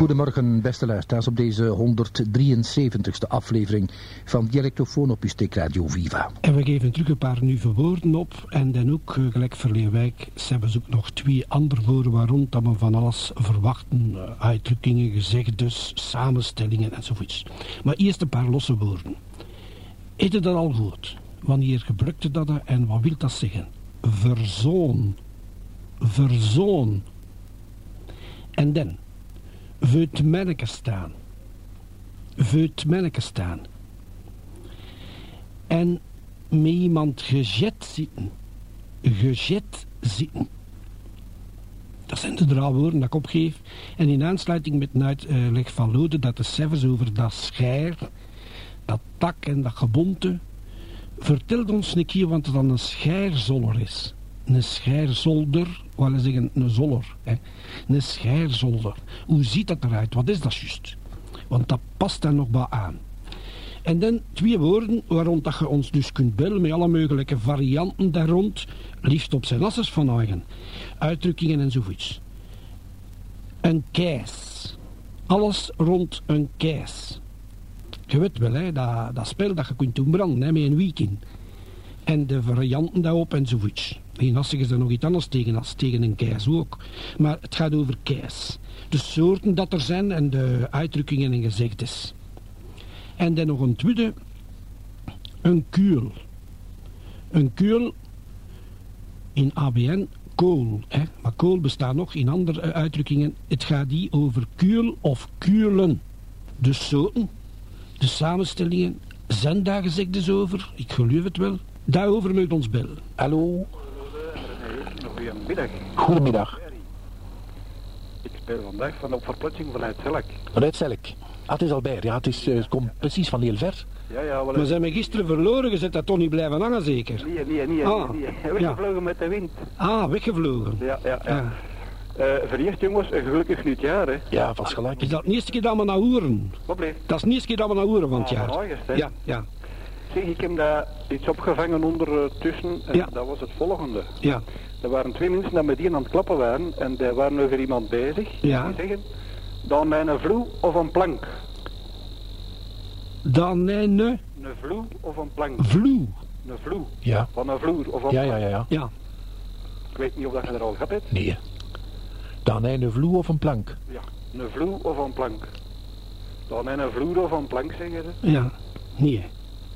Goedemorgen, beste luisteraars, op deze 173ste aflevering van Dialectofoon op uw Radio Viva. En we geven terug een paar nieuwe woorden op. En dan ook, eh, gelijk Verleerwijk, ze hebben ook nog twee andere woorden waarom dat we van alles verwachten. eh, Uitdrukkingen, gezegdes, samenstellingen enzovoorts. Maar eerst een paar losse woorden. Is het dat al goed? Wanneer gebruikte dat en wat wil dat zeggen? Verzoon. Verzoon. En dan, voor het manneke staan. Voor het manneke staan. En met iemand gezet zitten. Gezet zitten. Dat zijn de draaiwoorden dat ik opgeef. En in aansluiting met een uitleg van Lode dat de cijfers over dat schair, dat tak en dat gebonte, vertelt ons een keer wat er dan een schijrzoller is. Een schijrzolder, wil zeggen een zoller. Hè. Een schijrzolder. Hoe ziet dat eruit? Wat is dat juist? Want dat past daar nog wat aan. En dan twee woorden waarom dat je ons dus kunt bellen met alle mogelijke varianten daar rond, liefst op zijn assers van eigen, uitdrukkingen enzovoorts. Een keis. Alles rond een keis. Je weet wel, hè, dat, dat spel dat je kunt doen branden hè, met een weekend. En de varianten daarop enzovoorts. In Assig is er nog iets anders tegen als tegen een keis ook. Maar het gaat over keis. De soorten dat er zijn en de uitdrukkingen en gezegdes. En dan nog een tweede, een kuul. Een kuul in ABN, kool. Hè? Maar kool bestaat nog in andere eh, uitdrukkingen. Het gaat die over kuul of kuulen. De soorten, de samenstellingen, zijn daar gezegdes over? Ik geloof het wel. Daarover moet ons bellen. Hallo, Goedemiddag. goedemiddag. Ik speel vandaag van op verplaatsing vanuit Zelk. Vanuit Zelk. Ah, het is al bij. Ja, het, is, eh, het komt precies van heel ver. Ja, ja, wel Maar zijn we gisteren verloren gezet, dat toch niet blijven hangen zeker? Nee, nee, nee, Ah, nee, nee. Weggevlogen met de wind. Ah, weggevlogen. Ja, ja, ja. Ja. Eh, jongens, een gelukkig nieuwjaar, hè. Ja, vast gelijk. Is dat de eerste keer dat we naar Hoeren? Wat bleef? Dat is de eerste keer dat we naar Hoeren van het Ah, jaar. van August, hè. Ja, ja, Zeg, ik heb daar iets opgevangen ondertussen. En Ja. dat was het volgende. ja. Er waren twee mensen die met die aan het klappen waren. En die waren over iemand bezig. Ja. Die zeggen, dan met een vloe of een plank. Dan een Een vloe of een plank. vloe. Een vloe. Ja. Van een vloer of een Ja, ja, plank. ja, ja. Ja, Ik weet niet of dat je er al gehad hebt. Nee. Dan een vloer of een plank. Ja, een vloer of een plank. Dan een vloer of een plank zeggen ze. ja. Nee,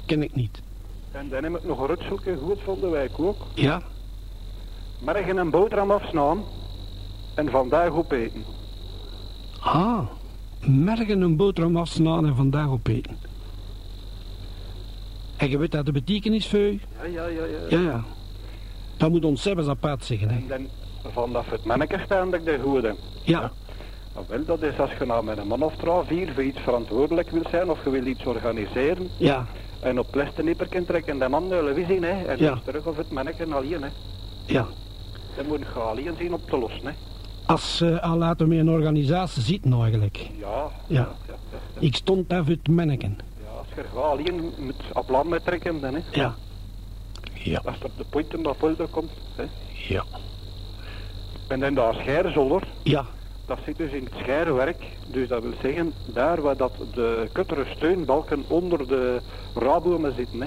ken ik niet. En dan heb ik nog een rutselke goed van de wijk ook. Ja, Morgen een boterham afsnaan en vandaag opeten. ah. Morgen een boterham afsnaan en vandaag opeten. En je weet dat de betekenis voor? Ja, ja, ja, ja. Ja, ja. Dat moet ons zelfs apart zeggen, hè. En dan vanaf het manneke staan dat ik de goede. Ja, Nou, wel, dat is als je nou met een man of trouw vier voor iets verantwoordelijk wil zijn of je wil iets organiseren ja, en op les een nipper kunt trekken en de man de televisie hè, en Ja. terug of het manneke alleen hè. ja. Dan moet je alleen zien op te lossen hè. Als ze al laten we een organisatie zitten eigenlijk. Ja, Ja. ja, ja, ja. Ik stond daar voor het manneken. Ja, als je alleen moet op land met trekken dan hè. Ja, Ja, Als er de point naar polder komt. Hè. ja. En dan daar schijrzolder, ja, dat zit dus in het schijrwerk. Dus dat wil zeggen, daar waar dat de kuttere steunbalken onder de rabomen zitten. Hè.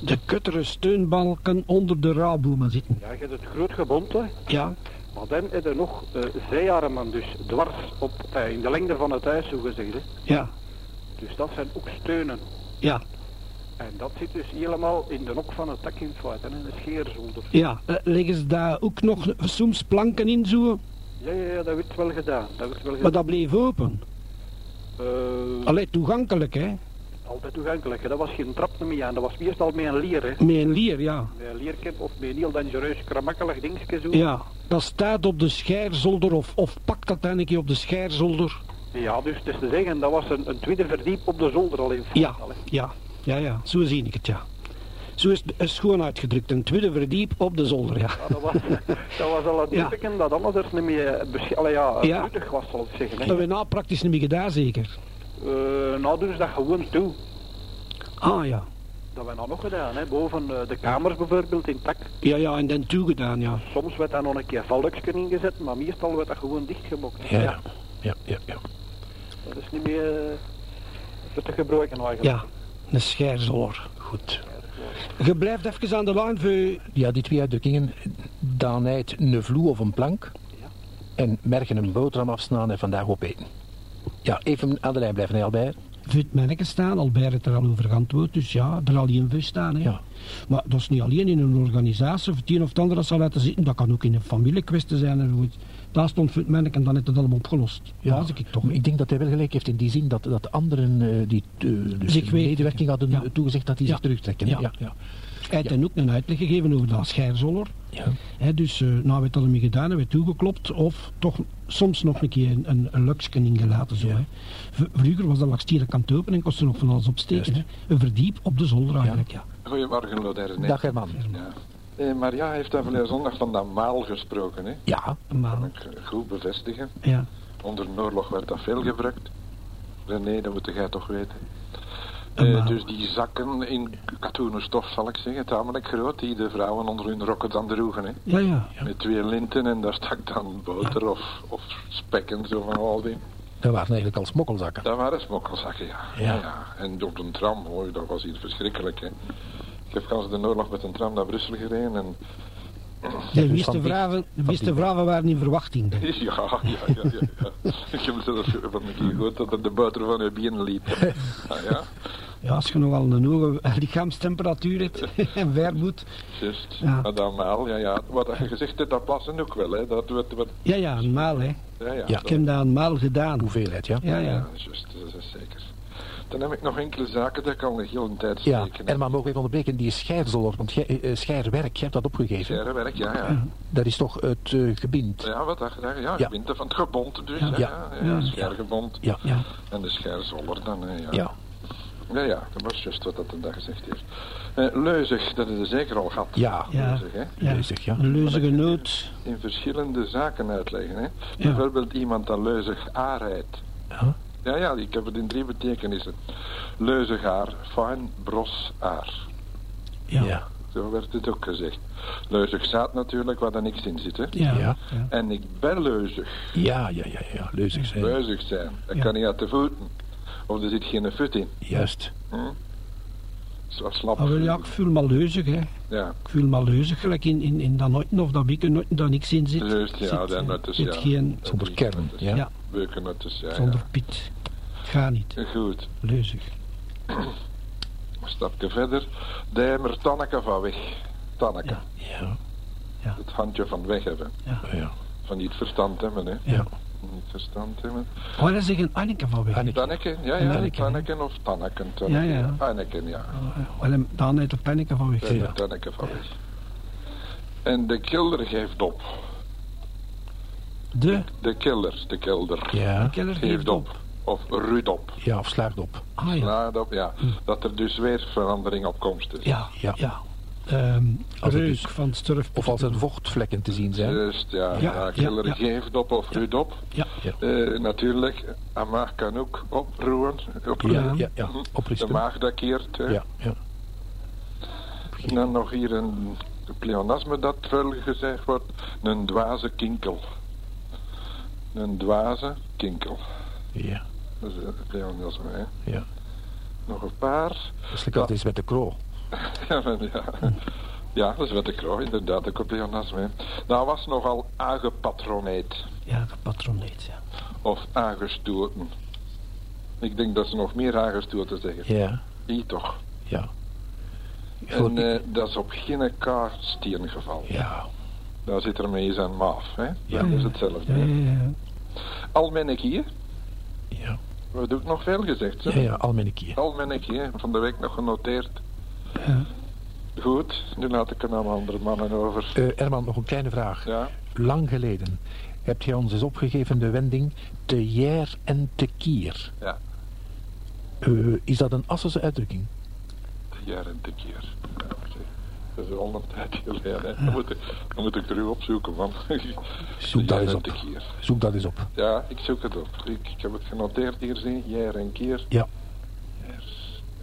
de kuttere steunbalken onder de rouwboemen zitten. Ja, je hebt het groot gebonte, Ja, maar dan heb je nog zijarmen, dus dwars op, eh, in de lengte van het huis, zo gezegd. Hè. ja, Dus dat zijn ook steunen. ja, En dat zit dus helemaal in de nok van het dak in feite, hè, een scheerzolder. ja. Eh, leggen ze daar ook nog soms planken in zo? Ja, ja, ja, dat werd wel gedaan. Dat werd wel Maar gedaan. dat bleef open. Eh, Allee, toegankelijk, hè. altijd toegankelijk. hè. Dat was geen trap meer aan, dat was meestal met een lier. Hè. Met een lier, ja. Met een lierkip of met een heel dangereus, kramakkelig dingetje zo. Ja, dat staat op de schijrzolder of, of pakt dat dan een keer op de schijrzolder. Ja, dus het is te zeggen, dat was een, een tweede verdiep op de zolder al in Ja, al, ja, ja, ja, zo zie ik het, ja. Zo is het is gewoon uitgedrukt, een tweede verdiep op de zolder, ja. Ja, dat, was, dat was al het Ja. typeken dat anders er niet meer allee, ja, Ja. nuttig was, zal ik zeggen. Dat Hè. hebben we nou praktisch niet meer gedaan, zeker. Eh, nou doen ze dat gewoon toe. Ah, ja. Dat hebben we nou nog gedaan, hè. boven eh, de kamers bijvoorbeeld in tak. Ja, ja, en dan toegedaan, ja. Soms werd daar nog een keer valluiksken ingezet, maar meestal werd dat gewoon dichtgemokt. Ja. ja, ja, ja. Dat is niet meer uh, te gebruiken eigenlijk. Ja, een scheirzoller. Goed. Je blijft even aan de lijn voor... Ja, die twee uitdrukkingen. Dan uit een vloer of een plank. En merken een boterham afsnaan en vandaag opeten. Ja, even aan de lijn blijven, Albert. Het manneke staan, Albert heeft er al over geantwoord, dus ja, er al in vust staan. Hè. Ja. Maar dat is niet alleen in een organisatie of het een of het ander dat zal laten zitten, dat kan ook in een familiekwestie zijn. En goed. Daar stond het manneke en dan heeft het allemaal opgelost. Ja, dat ik toch. Ik denk dat hij wel gelijk heeft in die zin dat, dat anderen uh, die uh, dus Zich medewerking hadden Ja. toegezegd dat die zich terugtrekken. Ja. Ja. Hij heeft ook een uitleg gegeven over dat scheirzoller. Ja. Hè, dus eh nou werd dat ermee gedaan, hebben we toegeklopt of toch soms nog een keer een, een, een luksje ingelaten. Zo, Ja. Vroeger was dat die kant open en kostte nog van alles opsteken. Een verdiep op de zolder eigenlijk, ja. Goedemorgen, Loderne. Dag Herman. Ja. Eh, Maria heeft daar verleden zondag van dat maal gesproken. Hè. Ja, Een maal. Kan ik eh, goed bevestigen. Ja. Onder de oorlog werd dat veel gebruikt. René, dat moet jij toch weten. Eh, dus die zakken in katoenen stof, zal ik zeggen, tamelijk groot, die de vrouwen onder hun rokken dan droegen. Hè. Ja, ja. Met twee linten en daar stak dan boter of, of spek en zo van al die. dat waren eigenlijk al smokkelzakken. Dat waren smokkelzakken, ja. Ja. ja, En op een tram, hoor, dat was iets verschrikkelijk. Hè. Ik heb gans de oorlog met een tram naar Brussel gereden en De dus meeste van die- vrouwen, de meeste die- vrouwen waren in verwachting. Ja, ja, ja, ja, ja. Ik heb zelfs van een keer gehoord dat er de buiten van je benen liep. Ah, ja, Ja, als je nogal een hoge lichaamstemperatuur hebt en vermoed. juist. Ja. Ja. Dan maal, ja, ja. Wat je gezegd hebt, dat passen ook wel, hè. Dat wat, Ja, ja, een maal, hè. ja, ja. Ja. Ik heb dat een maal gedaan. Hoeveelheid, ja. Ja, Ja, ja. juist, dat is zeker. Dan heb ik nog enkele zaken, dat kan een hele tijd Ja, steken. Herman, mogen we even onderbreken, die scheirzoller, want jij, eh, scheirwerk, je hebt dat opgegeven. Scherrenwerk, ja, ja. Dat is toch het eh, gebind? Ja, wat dacht je? Ja, winter van het gebond dus. Ja. Ja, Ja. ja, ja, Ja. schergebond. Ja. En de scherzoller dan, hè, ja. ja. Ja, ja, dat was juist wat dat een dag gezegd heeft. Eh, leuzig, dat is er zeker al gehad. Ja, Ja. Leuzig, hè. ja. Leuzig, ja. Een leuzige noot. In verschillende zaken uitleggen, hè. Bijvoorbeeld iemand dat leuzig aanrijdt. Ja. Ja, ja, ik heb het in drie betekenissen. Leuzigaar, fijn, bros, aar. Ja. Ja. Ja. Zo werd het ook gezegd. Leuzig zaad natuurlijk, waar er niks in zit, hè. Ja. Ja. Ja. En ik ben leuzig. Ja, ja, ja, ja, leuzig zijn. Leuzig zijn. Dat Ja. kan niet uit de voeten. Of er zit geen fut in. Juist. Hm? Slap. Ah, wel, ja, ik voel me leuzig, hè. Ja. Ik voel me leuzig, gelijk in, in, in dat nooit of dat nooit dat niks in zit. Juist, ja, zit, dat eh, net is, ja. geen, Zonder kern, ja. Ja. Beukennettes, ja, zonder ja. piet. Het gaat niet. Goed. Leuzig. Een stapje verder. Dijmer Tanneke van weg. Tanneke. Ja. Ja, Het handje van weg hebben. ja, Van niet verstand hebben, hè. ja. Niet verstand hebben. Oh, dat zeggen Anneke van weg. Anneke. Ja, ja. Anneke, Tanneken of Tanneken. Ja, Tanneke. ja. Anneken, ja. Wel, hem- dan heeft de Anneke van weg. Heeft Tanneke van weg. En de kelder geeft op. De De kelder, de kelder. Ja, keller Geeft geeft op. op. Of ruut op. ja, of slaagt op. Ah ja. Slaat op, ja. Dat er dus weer verandering op komst is. Ja, Ja. ja. Ehm Als het reuk dus- van sturf. Of als er vochtvlekken te zien zijn. Juist, ja. Ja, ja, ja, geeft op of ruut op. Ja, Ja. Eh, natuurlijk, een maag kan ook oproeren. Ja, oproeren. ja, ja. De Oprichten. maag dat keert. Hè. Ja, ja. En dan nog hier een pleonasme dat veel gezegd wordt. Een dwaze kinkel. Een dwaze kinkel. Ja, Dat is een pleonasme, hè. ja. Nog een paar. Dat is lekker altijd met de kroo. Ja, ja. dat is wat ik kroeg, inderdaad, ook een pleonasme. hè. Nou was nogal aangepatroneerd. ja, de patroneet. Ja. Of aangestoten. Ik denk dat ze nog meer aangestoten zeggen. Ja, Hier toch. ja. En eh, dat is op geen kaarstieren geval. ja, Daar zit er mee zijn maaf. Hè? Ja. Dat is hetzelfde. Ja, ja, ja. Almennekie. ja. We hebben ook nog veel gezegd. Hè? Ja, ja, almennekie. Almennekie, hè. van de week nog genoteerd. Ja. Goed, nu laat ik er aan andere mannen over. Eh Herman, nog een kleine vraag. Ja, Lang geleden hebt jij ons eens opgegeven de wending te jaar en te kier. ja. Eh, is dat een Assense uitdrukking? jaar en te zeg, Dat is al een tijd geleden. Dan, moet ik, dan moet ik terug opzoeken. Van. Zoek dat eens en op. te. Zoek dat eens op. Ja, ik zoek het op. Ik, ik heb het genoteerd hier, zie je. Jaar en keer. Ja.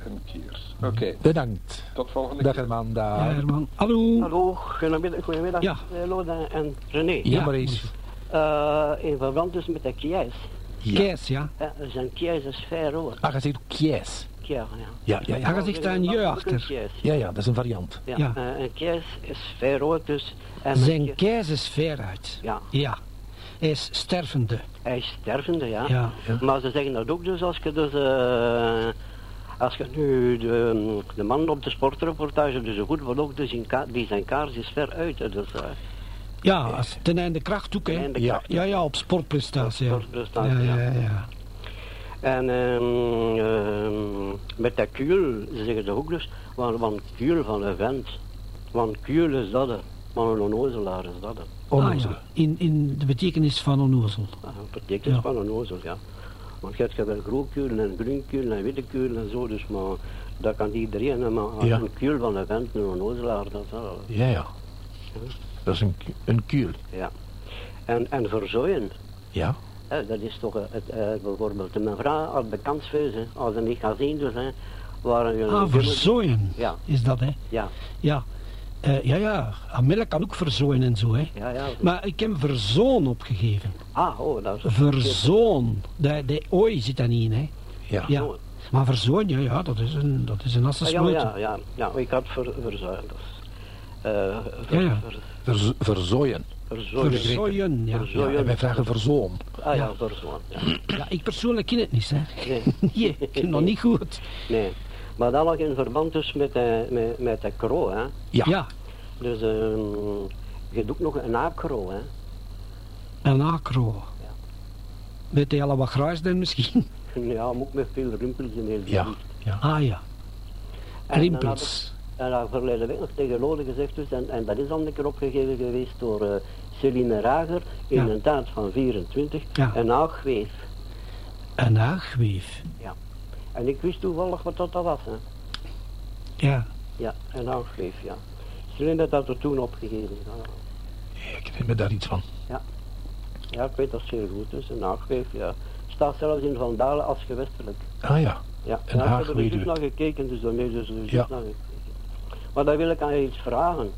En keer. Oké, Bedankt. tot volgende Dag keer. Herman, Ja, daar. Herman. Hallo. Hallo, goedemiddag, goedemiddag Ja. eh, Loda en René. Ja, maar eens. Eh, in verband dus met de kies. Kees, ja. Ja, dat is een kies, dat is vrij rood. Ah, je zegt kies. Kies, ja. Ja, ja, ja. Je zegt daar een je achter. Kies. Ja, ja, dat is een variant. Ja, Ja. eh, een kies is vrij rood, dus... En Zijn kies- kees is ver uit. Ja, Ja. Hij is stervende. hij is stervende, ja. Ja. Maar ze zeggen dat ook dus als je dus... eh, als je nu de, de man op de sportreportage dus zo goed wil ook dus in die zijn kaars is ver uit. Dus, eh, Ja, als ten einde kracht ook, hè. Ja. Ja, ja, op sportprestatie. ja. Op sportprestatie, ja. ja. Ja, ja, En ehm, ehm, met dat kuul, ze zeggen dat ook dus, want, want kuul van een vent. Want kuul is dat, maar een onnozelaar is dat. hè. Ah, ja. In, in de betekenis van onnozel. Ah, Dat betekent Ja. van een ozel, ja. Want je hebt wel groen kuul en kuul en witte kuul en zo, dus maar dat kan iedereen, maar Ja. een kuul van een vent, een onnozelaar, dat is hè. Ja, ja. Dat is een, een kuul. Ja. En, en verzooien, Ja. dat is toch eh, het, eh, bijvoorbeeld, mijn vrouw had bekantsfeus, hè, als ze niet gaan zien, dus, hè, waren jullie Ah, verzooien Ja. is dat, hè. Ja, Ja. Eh, ja, ja. Amelk kan ook verzooien en zo, hè. ja, ja. Maar ik heb verzoon opgegeven. Ah, oh, dat is Verzoon. De, de ooi zit daar niet in, hè. Ja. Ja. Maar verzoon, ja, ja, dat is een, dat is een Ah, ja, ja, ja, ja, ik had ver. Dus, eh, ver, Ja, ja. ver- Verz- verzooien. verzooien. Verzooien, ja. Ja, Verzooien. en wij vragen verzoon. Ah ja, verzooien. Ja. Ja, ik persoonlijk ken het niet, hè. Nee, Nee, ik ken het nog niet goed. nee. Maar dat lag in verband dus met, de, met, met de kro, hè. Ja. Ja, Dus ehm, je doet nog een aapkro, hè. een acro. Weet je al wat grijs dan misschien? Ja, maar ook met veel rimpels in heel Ja. ja. Ah ja, rimpels. En dat verleden week nog tegen Lode gezegd dus, en, en dat is dan een keer opgegeven geweest door eh Celine Rager in Ja. een tijd van 24, Ja. een aagweef. Een aagweef. En ik wist toevallig wat dat was, hè. Ja, Ja, een aagweef, ja. Had dat er toen opgegeven. Ja. Ik herinner me daar iets van. Ja, ik weet dat zeer goed is. Een haagweef, ja. Staat zelfs in Van Dalen als gewestelijk. Ah ja. Ja, Een ja, ik heb er dus naar gekeken, dus daarmee dus, dus Ja. naar gekeken. Maar dan wil ik aan je iets vragen.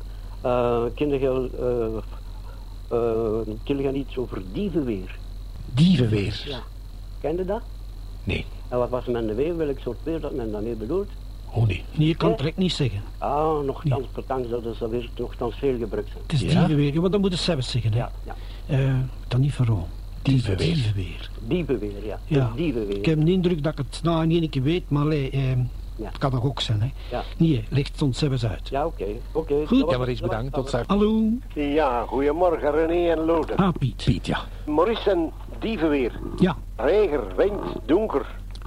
Uh, je, uh, uh, ken je iets over dievenweer? Dievenweer. Ja. Ken je dat? Nee. En wat was men de weer? Welk soort weer dat men daarmee bedoelt? Oh nee. nee, je kan het direct niet zeggen. Ah, nogthans, bedankt, dat is dat weer nogthans veel gebruikt. zijn. Het is Ja? dievenweer, ja, maar dat moet je zelf zeggen, hè. Ja, ja. Eh, dat niet vooral. Dievenweer. Dievenweer. Dievenweer, ja. Ja. Dievenweer. Ik heb de indruk dat ik het nou in één keer weet, maar allee, eh, Ja. het kan toch ook zijn, hè. Ja. Nee, ligt het ons zelfs uit. Ja, oké. oké. Goed. Ja, maar eens bedankt. Tot straks. Hallo, Ja, goedemorgen René en Lode. ah Piet. Piet, ja. Maurice en dievenweer. Ja, Regen, wind, donker.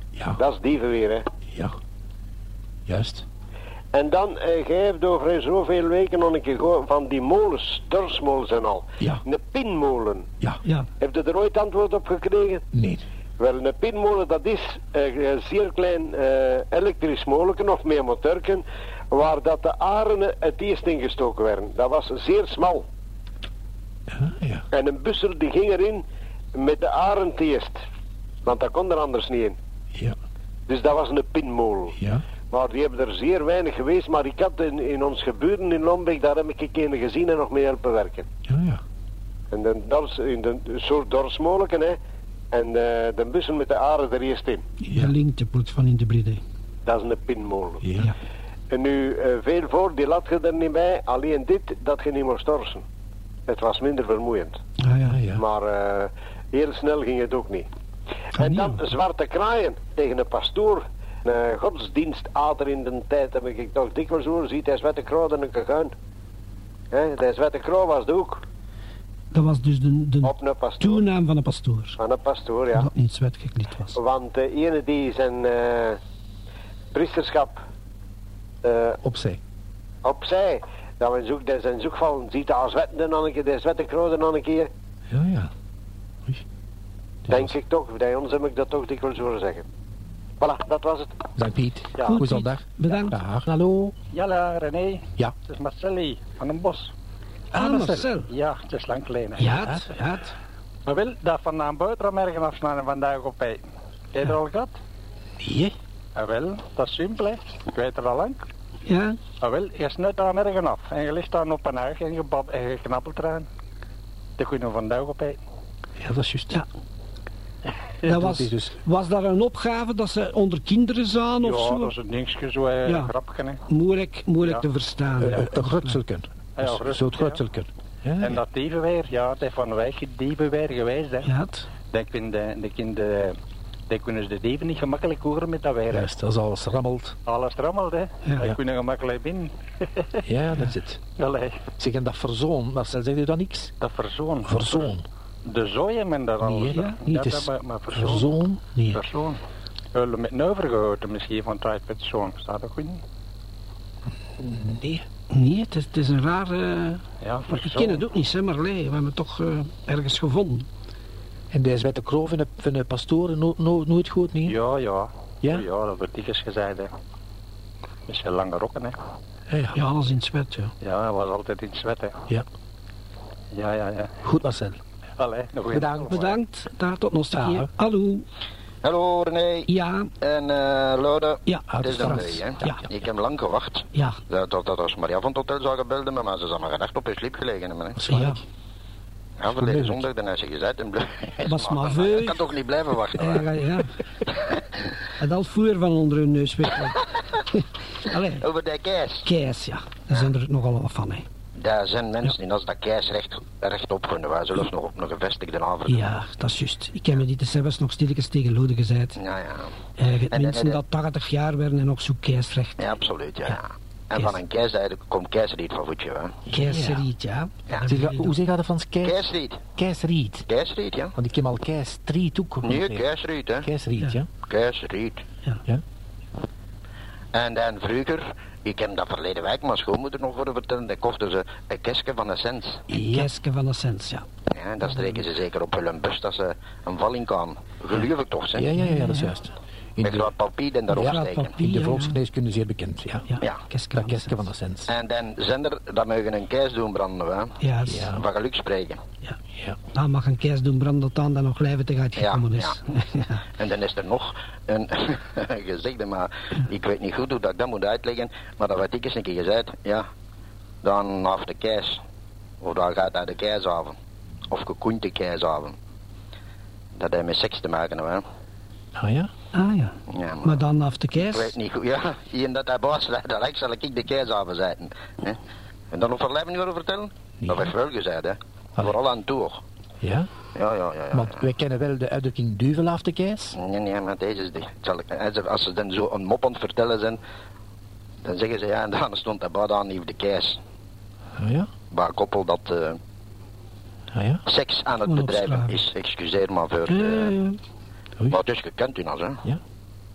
Ja. Dat is dievenweer, hè. Ja. Juist. En dan, jij hebt over zoveel weken nog een keer gehoord van die molens, dorsmolens en al. Ja. Een pinmolen. Ja. ja, Heb je er ooit antwoord op gekregen? Nee. Wel, een pinmolen dat is eh, een zeer klein eh, elektrisch molenken of meer motorken waar dat de aren het eerst ingestoken werden. Dat was zeer smal. Ja, ja. En een busser die ging erin met de aren het eerst. Want dat kon er anders niet in. Ja. Dus dat was een pinmolen. Ja. Maar die hebben er zeer weinig geweest. Maar ik had in, in ons geburen in Lombeek, daar heb ik een gezien en nog mee helpen werken. Ja, ja. En de dors, in de, een soort dorsmolenken, hè. En eh, de bussen met de aren er eerst in. je linkt de van in de bride. Dat is een pinmolen. Ja. Ja. En nu, eh, veel voor, die lat je er niet bij. Alleen dit, dat je niet moest torsen. Het was minder vermoeiend. Ah ja, ja. Maar eh, heel snel ging het ook niet. Kan en dan zwarte kraaien tegen een pastoor. Een uh, godsdienstader in de tijd heb ik toch dikwijls hoor. Ziet hij zwette krauw en een kaguin. De zwette krauw was de ook. Dat was dus de, de toenaam van een pastoor. Van een pastoor, ja. Dat niet zwet geklied was. Want de ene die zijn eh priesterschap eh, Opzij. opzij. Dat we zoek, zijn zoekvallen. Ziet als wetten dan een keer, de zwette krauw dan een keer. Ja, ja. Dat Denk ik toch. Bij ons heb ik dat toch dikwijls horen zeggen. Voilà, dat was het. Dank Piet. Ja. Goed, zondag. Bedankt. Dag. Hallo. Ja, René. Ja. Het is Marcelli van een bos. Ah, Marcel. Ja, het is lang geleden. Ja, het, ja, het. Maar wil dat van aan buiten ergens afsnijden vandaag op bij. Heb je er al gehad? Nee. Ah, wel, dat is simpel hè. Ik weet het al lang. Ja, Ah, wel, je snuit aan ergens af. En je ligt dan op een huig en je, bab, en je knappelt eraan. Dan kun je vandaag op bij. Ja, dat is juist. Ja. Dat was, dus- was dat een opgave dat ze onder kinderen zaten of Ja, zo? dat is een dingetje, zo eh, Ja. grapje. Hè. Moeilijk, moeilijk Ja. te verstaan. Eh, ja. eh, Een grutselken. Ja, grutselken, Zo'n ja. grutselken. Ja, En dat dievenweer, ja, het is van de wijk dievenweer geweest. Hè. Ja, het- Dan, kun de, dan, kun de, dan kunnen ze de dieven niet gemakkelijk horen met dat weer. Juist, als alles rammelt. Alles rammelt, hè. Ja. Dan kunnen gemakkelijk binnen. Ja, dat is het. Allee, Zeg, en dat verzoon, Marcel, zeg je dan niks? dat verzoon. Verzoon. De zooien men daar al. Nee, ja, niet dat, dat, maar, verzoon. Verzoon? Nee. Persoon. Hullen met een overgehouden misschien van tijd met zoon. Staat dat goed niet? Nee. Nee, het is, het is een raar... eh, Ja, maar ik persoon. ken het ook niet, hè, maar nee, we hebben het toch eh, ergens gevonden. En deze witte kroof van de, van de pastoren no, no, nooit goed, niet? Ja, ja. Ja? Ja, dat wordt dikwijls gezegd, hè. Met zijn lange rokken, hè. Ja, ja. Ja, alles in het zwet, ja. Ja, hij was altijd in het zwet, hè. Ja. Ja, ja, ja. Goed, Marcel. Allee, nog. Bedankt. Bedankt, daar tot nog een keer. Hallo. Hallo René Ja, en eh Lode. ja, Het is de. Lee, hè? Ja, Ik heb lang gewacht. ja, Dat, dat, dat als Maria van het hotel zou gebeld hebben, maar ze zou maar gedacht op je sliep gelegen. Hè. ja. Ja, verleden zondag, dan is ze gezet en. Was maar Ik veel. kan toch niet blijven wachten. Ja, hè. ja, ja. En dat voer van onder hun neus weg. Allee, Over die keis. keis, ja. Daar zijn er nogal wat van, hè. Daar zijn mensen die als dat keis recht, rechtop kunnen, wij zullen nog op een gevestigde avond. Ja, dat is juist. Ik heb me die te zelfs nog stilletjes tegen Lode gezegd. Ja, ja. Eh, En- mensen en- dat 80 jaar werden en nog zo keisrecht. Ja, absoluut, ja. Ja. En van een keis eigenlijk komt keisriet van voetje, hè. Keisriet, ja. Ja. Zeg, hoe zeg je dat Frans? Keis, Keisriet. keisriet. Keisriet, ja. Want ik heb al keisriet ook Nee, gehoord. keisriet, hè. Keisriet, ja. Keisriet. Ja. En dan vroeger, ik heb dat verleden week mijn schoonmoeder nog horen vertellen, dan kochten ze een kistje van een cent. Een keisje van de sens, ja. Ja, en dat streken ze zeker op hun bus dat ze een valling kan. Geloof ik toch, hè? Ja, ja, ja, ja, dat is juist. In Met de, groot papier en daarop Ja, steken. papier. in de volksgeneeskunde zeer bekend, ja. Ja, Ja, Dat van de kistje van sens. de sens. En dan zender, dat mogen een keis doen branden, hè? Ja, Ja. Van geluk spreken. ja. Ja. Nou mag een keis doen branden tot aan dat nog lijvig uitgekomen Ja, is. Ja. En dan is er nog een gezegde, maar ik weet niet goed hoe dat ik dat moet uitleggen. Maar dat werd ik eens een keer gezegd, ja. Dan af de keis. Of dan gaat hij de keisavond. Of gekoend de keisavond. Dat heeft met seks te maken, hè. Ah ja? Ah ja. Ja, maar, Maar dan af de ik weet keis. niet goed. Ja, hier dat hij baas ik zal ik de keisavond zetten. hè. En dan nog verleven niet vertellen? Dat werd wel gezegd, hè. Vooral aan toe. Ja? Ja, ja, ja. ja, Want ja. wij kennen wel de uitdrukking duvel af de keis. Nee, nee, maar deze is die. Als ze- Als ze dan zo een mop aan het vertellen zijn, dan zeggen ze ja, en dan stond dat bad aan de keis. Ah ja? Waar een koppel dat eh, Ah ja? seks aan het bedrijven is. Excuseer maar voor. Ja, eh, ja, ja. Oei. maar het is gekend in ons, hè? Ja?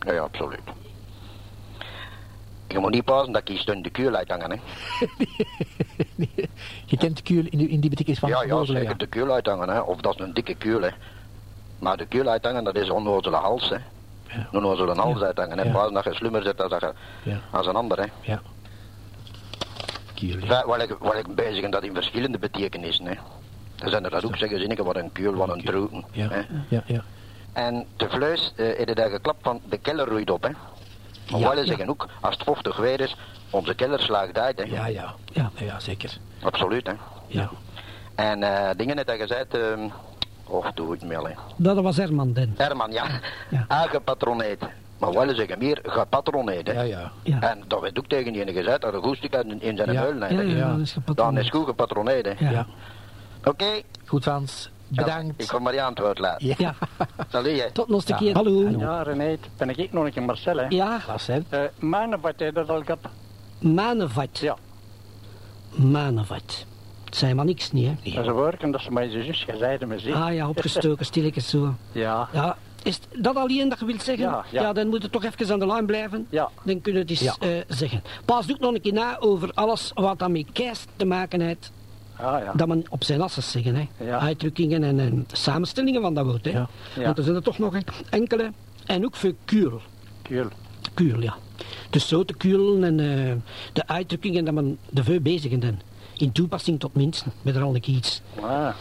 Ja, ja, absoluut. Je moet niet passen dat ik hier in de kuur laat hangen, hè? Je kent de kuul in, die- in die betekenis van Ja, ja, zeker de kuur uithangen, hè? Of dat is een dikke kuur, hè? Maar de kuur uithangen, dat is een onnozele hals, hè? Ja. Een onnozele hals Ja. uithangen, hè? Ja. Dat je slimmer zit dan dat je, Ja. als een ander, hè? Ja. Kuul, ja. Waar, ik, waar ik bezig ben, dat in verschillende betekenissen. Hè. Er zijn er dat ook zeggen wat een kuil, wat een troeten. Ja, ja, ja. En te vlees uh, is daar geklapt van de keller roeit op. Hè. Maar Ja, wel ja. zeggen ook, als het vochtig weer is, onze keller slaagt uit. Hè. Ja, ja. Ja. Ja, zeker. Absoluut. Hè. Ja. En eh, dingen net dat gezegd, ehm och, doe het. Hè. Dat was Herman Den. Herman, ja, Ja. aangepatroneerd. Maar wel zeggen meer gepatroneerd. Hè. Ja, ja. Ja. En dat werd ook tegen die gezegd, dat een goed in in zijn Ja. hè. ja, Ja. dan is Dan is goed gepatroneerd. hè. Ja. Ja. Oké, Goed, Frans. Bedankt. ik kom maar je antwoord laten. Ja. Ja, Salut, hè. tot nog een Ja. keer. Hallo. Ja, René, ben ik nog een keer Marcel, hè. Ja, Marcel. Eh, Mannen, wat heb je dat al gehad? manenvat. Ja. Manenvat. Het zijn maar niks niet, hè. Dat is een woord ze mij zijn zus gezegd hebben, zie. Ah ja, opgestoken, stilletjes zo. Ja. Ja, is dat alleen dat je wilt zeggen? Ja, ja. dan moet het toch even aan de lijn blijven. Ja. Dan kun je het eens Ja. eh, zeggen. Pas ook nog een keer na over alles wat dan met keist te maken heeft. Ah ja. Dat men op zijn asses zeggen, hè. Ja. Uitdrukkingen en, en samenstellingen van dat woord, hè. Ja. Want er zijn er toch nog enkele. En ook veel kuur. Kuul. Kuur, ja. Dus zo te kuren en eh, de uitdrukkingen dat men de veel bezigen dan. In toepassing tot minsten, met er al een keer iets. Ah?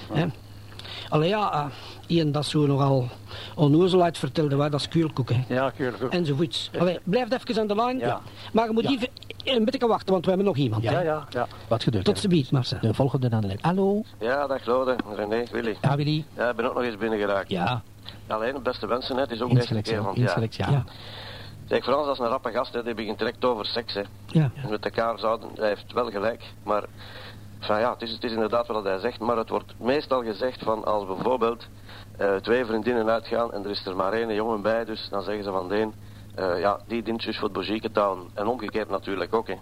Allee ja, uh, Ian dat zo nogal onnozelheid vertelde, waar, dat is kuurkoek, hè. ja, kuul. goed. Enzovoorts. Allee, blijf even aan de lijn. Ja. Maar je moet even een beetje wachten, want we hebben nog iemand. Ja, hè. ja, ja. Wat geduld. Tot ze biedt, Marcel. De volgende aan de lijn. Hallo. Ja, dag Lode, René, Willy. Ja, Willy. Ja, ik ben ook nog eens binnengeraakt. Ja. alleen het beste wensen, hè. het is ook de eerste keer ja. van het jaar. Ja. Ja. Zeg, Frans, dat is een rappe gast, hè. die begint direct over seks. Hè. Ja. En Met elkaar zouden, hij heeft wel gelijk, maar van, ja, het, is, het is inderdaad wat hij zegt, maar het wordt meestal gezegd van als bijvoorbeeld eh, twee vriendinnen uitgaan en er is er maar één jongen bij, dus dan zeggen ze van de een, eh, ja, die dient dus voor het touwen. En omgekeerd natuurlijk ook. Hè.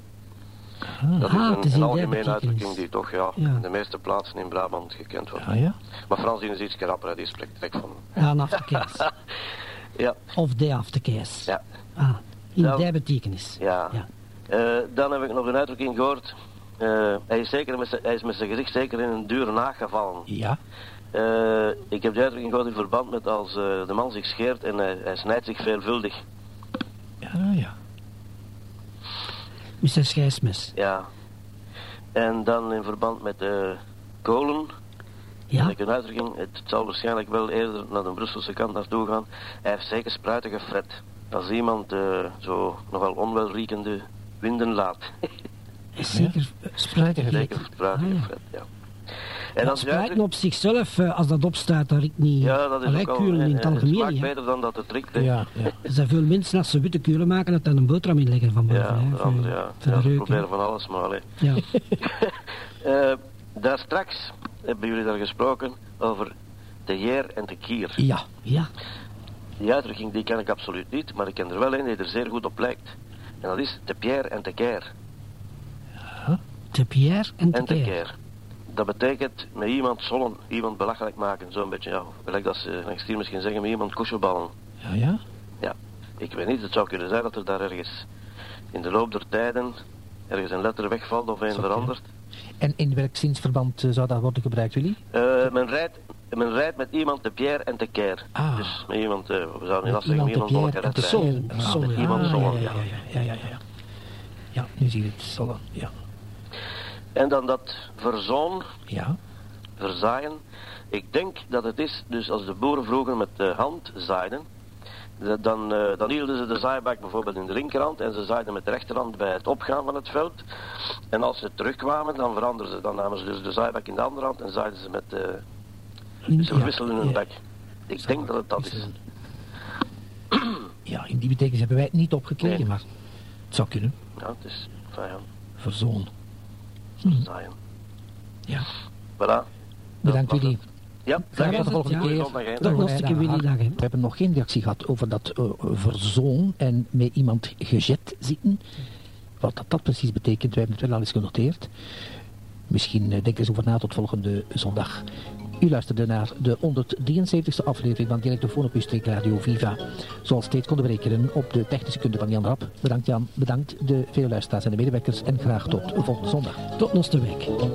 Dat Ah, het is een, in een die algemene uitdrukking die toch ja, Ja. in de meeste plaatsen in Brabant gekend wordt. Ah ja? Maar Frans die is iets rapper, hè, die spreekt direct van. Ja, een aftercase. Ja, Of de aftercase. ja. Ah, in Nou, die betekenis. Ja. Ja. Eh, dan heb ik nog een uitdrukking gehoord. Eh, hij, is zeker met zijn- hij is met zijn gezicht zeker in een dure naag gevallen. Ja. Ik heb die uitdrukking gehoord in verband met als de man zich scheert en hij, hij snijdt zich veelvuldig. Ja, ja. Met zijn schijsmes. Ja. En dan in verband met eh, kolen. Ja. ik een uitdrukking. Het zal waarschijnlijk wel eerder naar de Brusselse kant naartoe gaan. Hij heeft zeker spruitige fret. Als iemand eh, zo nogal onwelriekende winden laat. Zeker spruitig zeker spruitige Ah, ja. fret, ja. En dat spruiten op zichzelf, eh, als dat opstaat, dat ik niet Ja, dat is Allee, ook al in het eh, algemeen. smaakt hè. beter dan dat het riekt. Ja, ja. Er zijn veel mensen als ze witte kuren maken, dat dan een boterham in leggen van boven. Ja, hè, andere, ja. ja ze proberen van alles, maar allee. Ja. Eh, daar straks hebben jullie daar gesproken over de jeer en de kier. Ja. ja. Die uitdrukking die ken ik absoluut niet, maar ik ken er wel een die er zeer goed op lijkt. En dat is de Pierre en de Keer. De Pierre en de En de Keer. Dat betekent met iemand zollen, iemand belachelijk maken. Zo'n beetje, ja, gelijk dat ze langs hier misschien zeggen, met iemand koesjeballen. Ja, ja. Ja, ik weet niet, het zou kunnen zijn dat er daar ergens in de loop der tijden ergens een letter wegvalt of een verandert. En in welk zinsverband eh, zou dat worden gebruikt, Willy? Eh, men, rijdt, men rijdt met iemand de Pierre en de Keer. Ah. Dus met iemand, eh, we zouden niet zeggen, met iemand rijdt de rijden. Sol. Sol. met iemand ja, ja, ja. ja, ja, ja, ja, ja. Nu zie je het. Zolle, ja. En dan dat verzoon, Ja. verzaaien. Ik denk dat het is, dus als de boeren vroeger met de hand zaaiden, dan, eh, dan hielden ze de zaaibak bijvoorbeeld in de linkerhand en ze zaaiden met de rechterhand bij het opgaan van het veld. En als ze terugkwamen, dan veranderden ze, dan namen ze dus de zaaibak in de andere hand en zaaiden ze met de... Dus ze Ja, wisselen hun ja. bak. Ik denk dat het dat is. Ja, in die betekenis hebben wij het niet opgekregen, Nee. maar het zou kunnen. Ja, het is ja, Verzoon. Zaaien. Ja. Voilà. Bedankt, Willy. Ja, Graag tot de volgende keer. Zondag, hè. Dag. We hebben nog geen reactie gehad over dat eh, verzoon en met iemand gezet zitten. Wat dat, dat precies betekent, wij hebben het wel al eens genoteerd. Misschien eh, denk eens over na tot volgende zondag. U luisterde naar de 173e aflevering van Directofoon op uw streek Radio Viva. Zoals steeds konden we rekenen op de technische kunde van Jan Rap. Bedankt Jan, bedankt de vele luisteraars en de medewerkers en graag tot volgende zondag. Tot de week.